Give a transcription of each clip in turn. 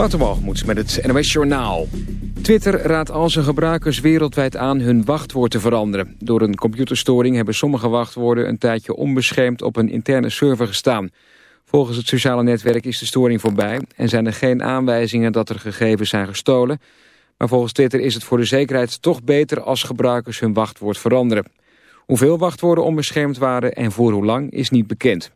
Waterwalgemoeds met het NOS Journaal. Twitter raadt al zijn gebruikers wereldwijd aan hun wachtwoord te veranderen. Door een computerstoring hebben sommige wachtwoorden een tijdje onbeschermd op een interne server gestaan. Volgens het sociale netwerk is de storing voorbij en zijn er geen aanwijzingen dat er gegevens zijn gestolen. Maar volgens Twitter is het voor de zekerheid toch beter als gebruikers hun wachtwoord veranderen. Hoeveel wachtwoorden onbeschermd waren en voor hoe lang is niet bekend.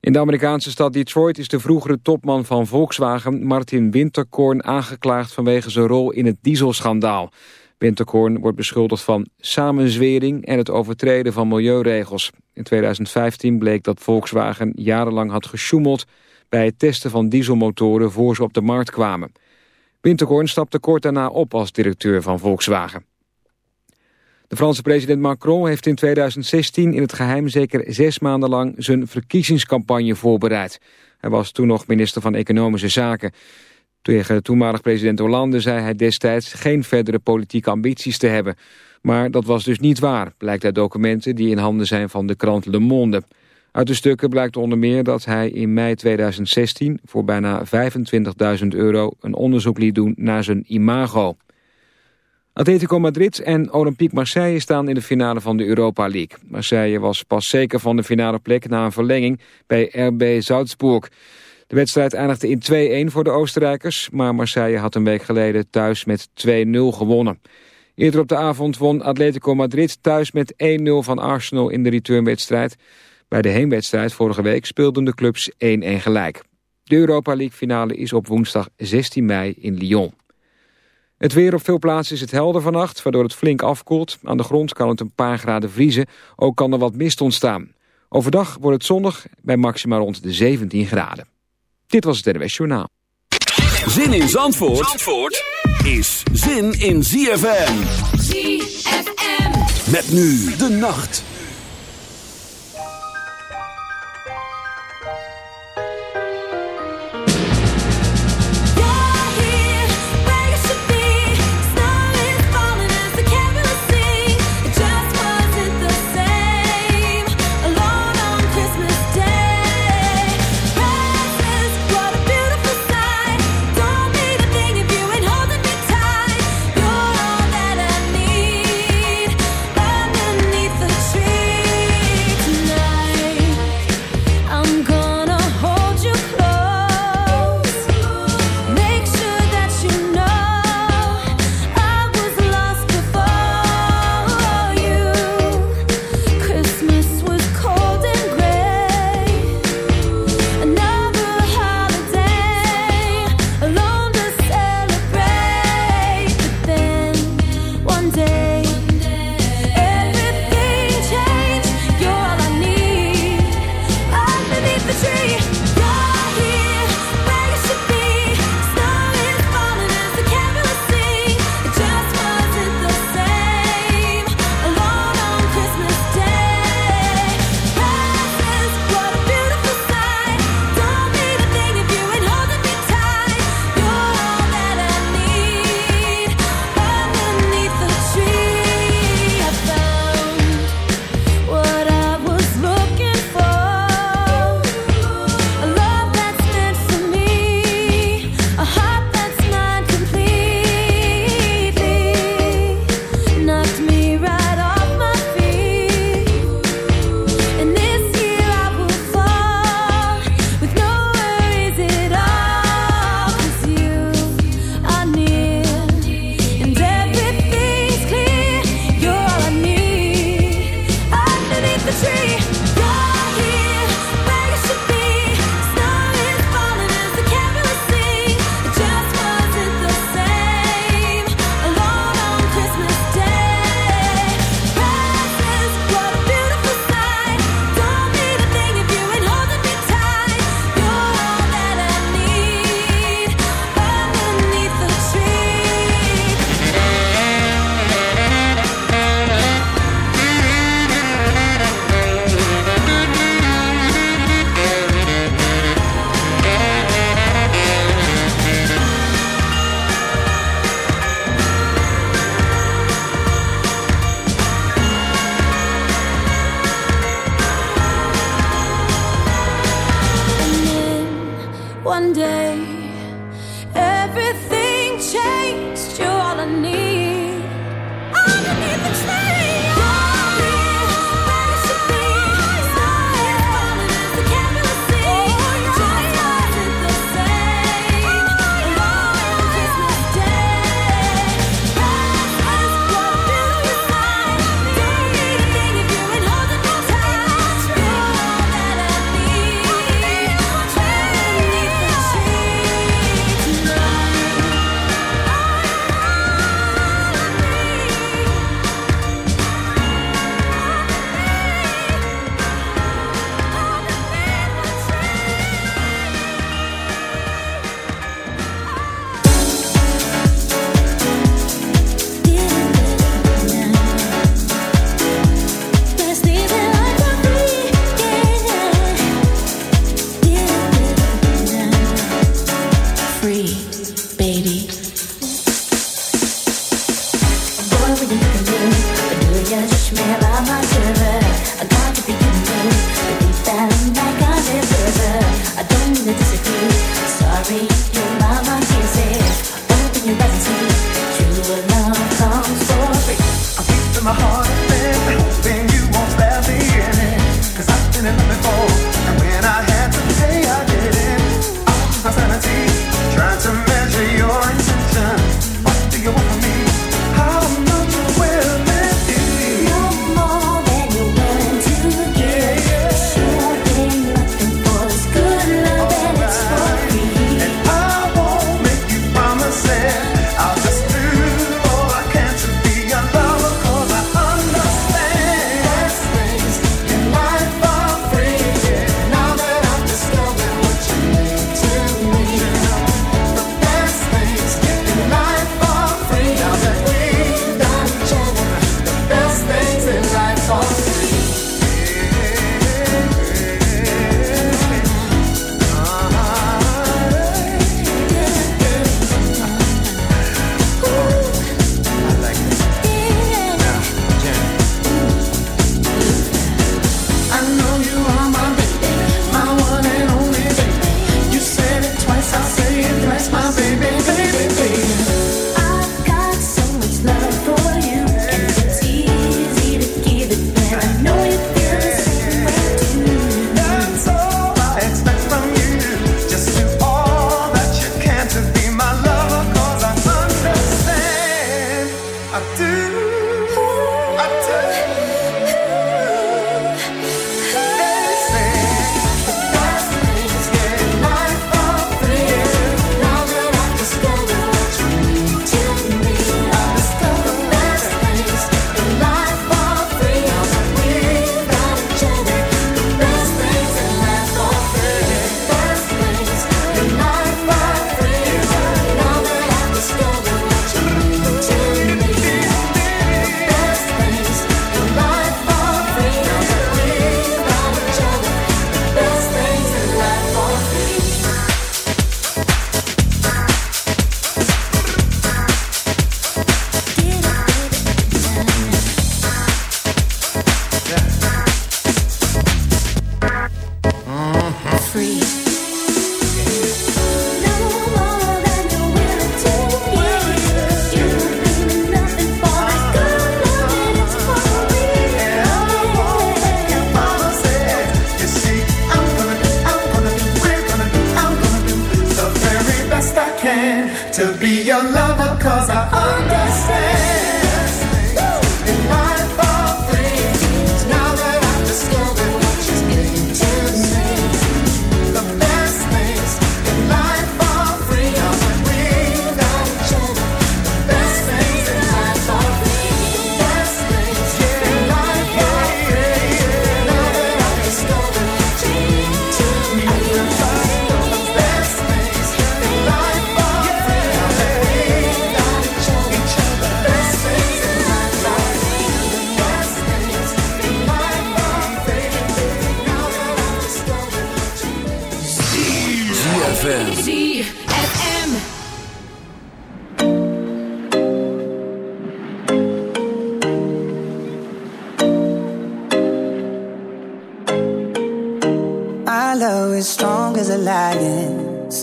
In de Amerikaanse stad Detroit is de vroegere topman van Volkswagen... Martin Winterkorn aangeklaagd vanwege zijn rol in het dieselschandaal. Winterkorn wordt beschuldigd van samenzwering en het overtreden van milieuregels. In 2015 bleek dat Volkswagen jarenlang had gesjoemeld... bij het testen van dieselmotoren voor ze op de markt kwamen. Winterkorn stapte kort daarna op als directeur van Volkswagen. De Franse president Macron heeft in 2016 in het geheim zeker zes maanden lang zijn verkiezingscampagne voorbereid. Hij was toen nog minister van Economische Zaken. Tegen toenmalig president Hollande zei hij destijds geen verdere politieke ambities te hebben. Maar dat was dus niet waar, blijkt uit documenten die in handen zijn van de krant Le Monde. Uit de stukken blijkt onder meer dat hij in mei 2016 voor bijna 25.000 euro een onderzoek liet doen naar zijn imago. Atletico Madrid en Olympique Marseille staan in de finale van de Europa League. Marseille was pas zeker van de finale plek na een verlenging bij RB Salzburg. De wedstrijd eindigde in 2-1 voor de Oostenrijkers, maar Marseille had een week geleden thuis met 2-0 gewonnen. Eerder op de avond won Atletico Madrid thuis met 1-0 van Arsenal in de returnwedstrijd. Bij de heenwedstrijd vorige week speelden de clubs 1-1 gelijk. De Europa League finale is op woensdag 16 mei in Lyon. Het weer op veel plaatsen is het helder vannacht, waardoor het flink afkoelt. Aan de grond kan het een paar graden vriezen, ook kan er wat mist ontstaan. Overdag wordt het zonnig bij maximaal rond de 17 graden. Dit was het NWS Journaal. Zin in Zandvoort, Zandvoort is zin in ZFM. ZFM. Met nu de nacht.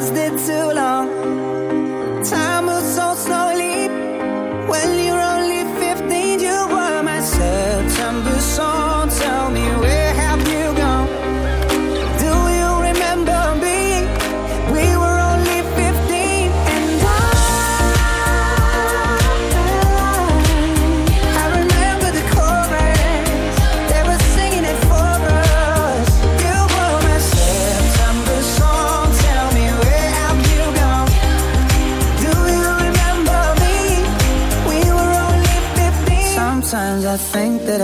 lasted too long. Time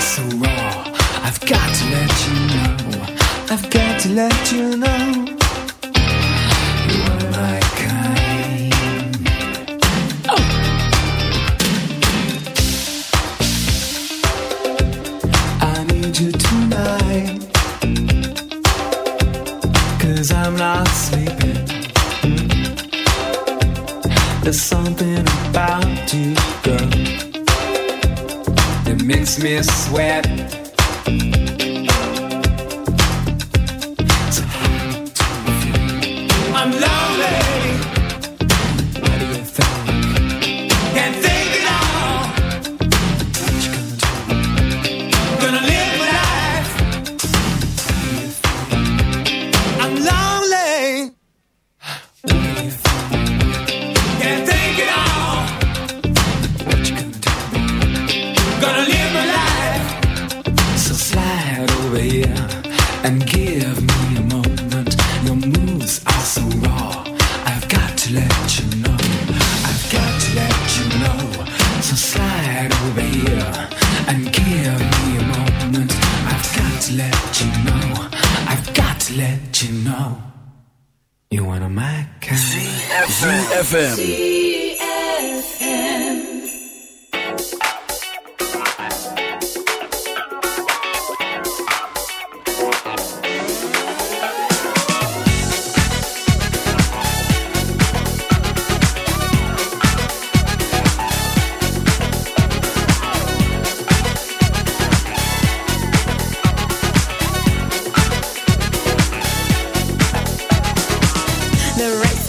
so raw. I've got to let you know. I've got to let you know. Miss sweat.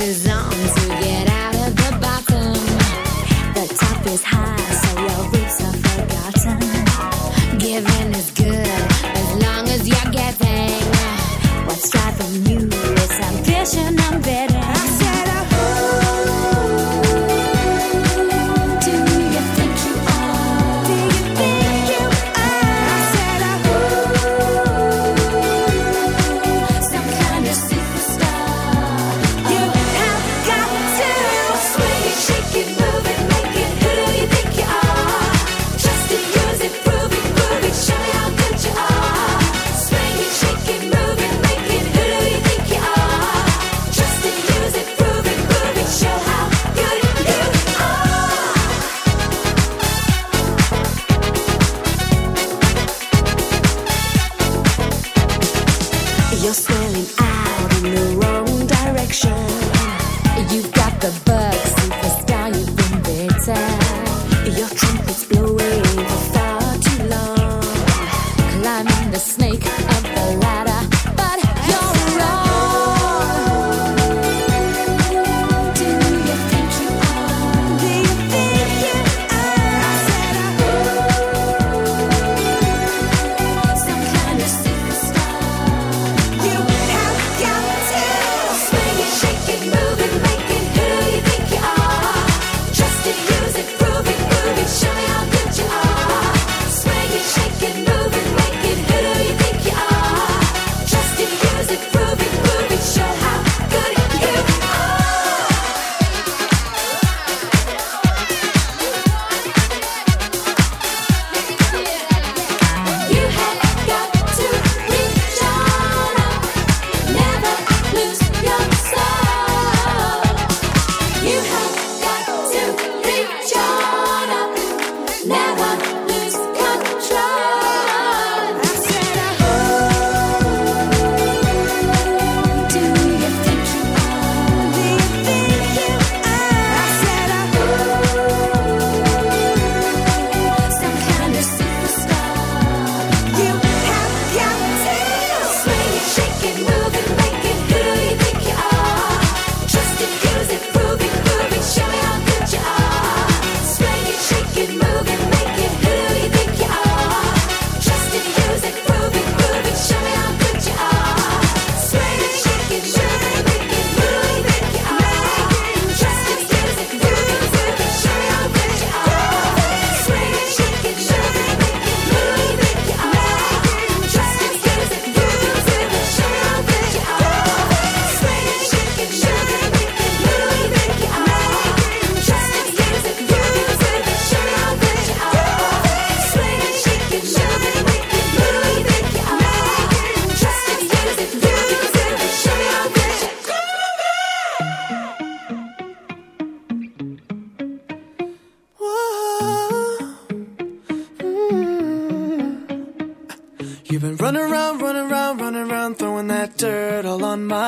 is on to get out of the bottom. The top is high.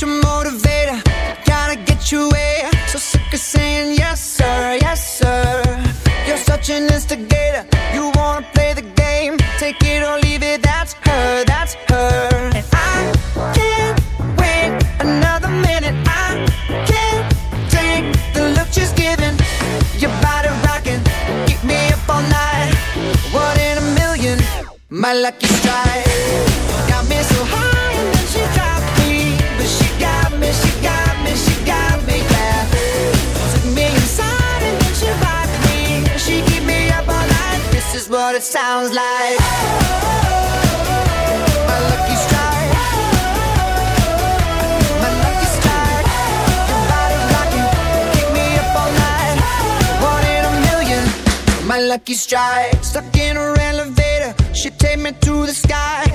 your motivator. Gotta get you where. So sick of saying yes, sir, yes, sir. You're such an instigator. You wanna play the game. Take it or leave sounds like. My lucky strike. My lucky strike. Your me up all night. One in a million. My lucky strike. Stuck in her elevator. She take me to the sky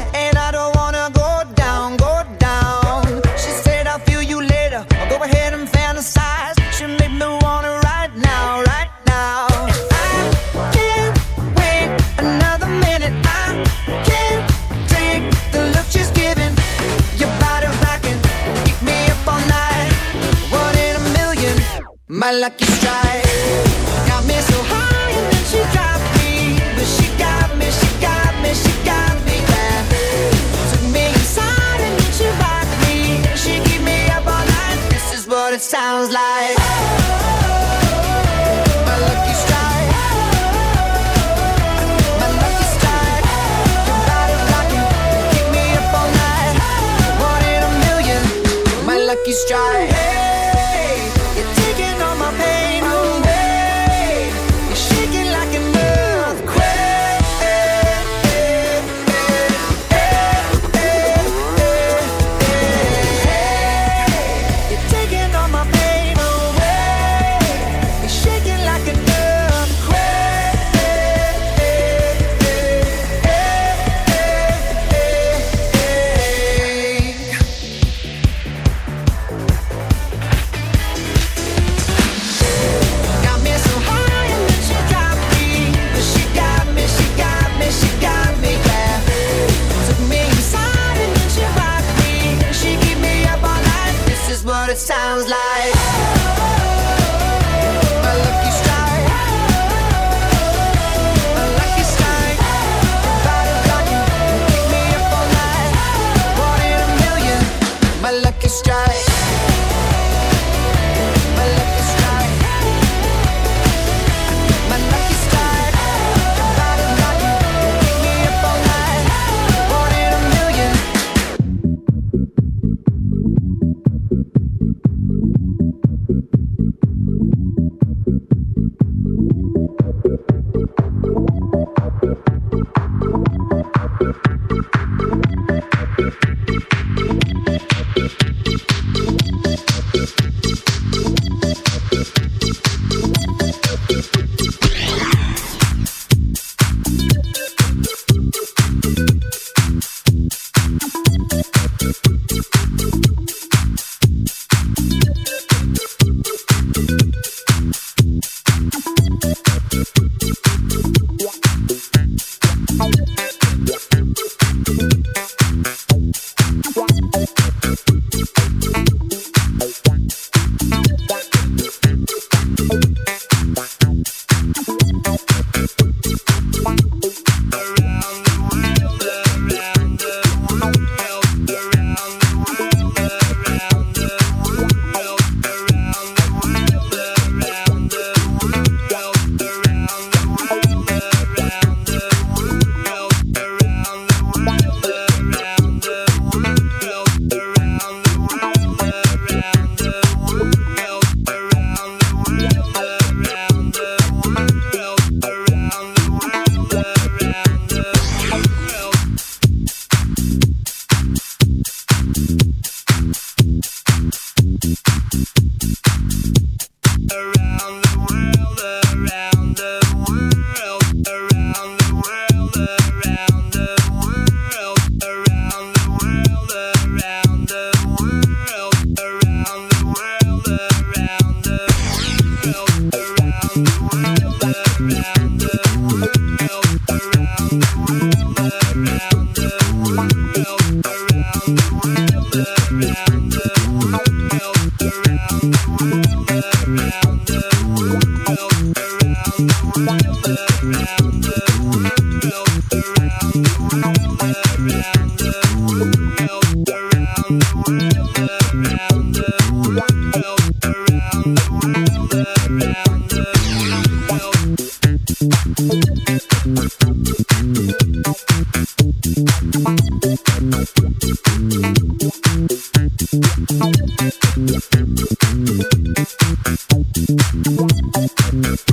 Mm-hmm.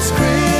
Scream.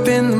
up in the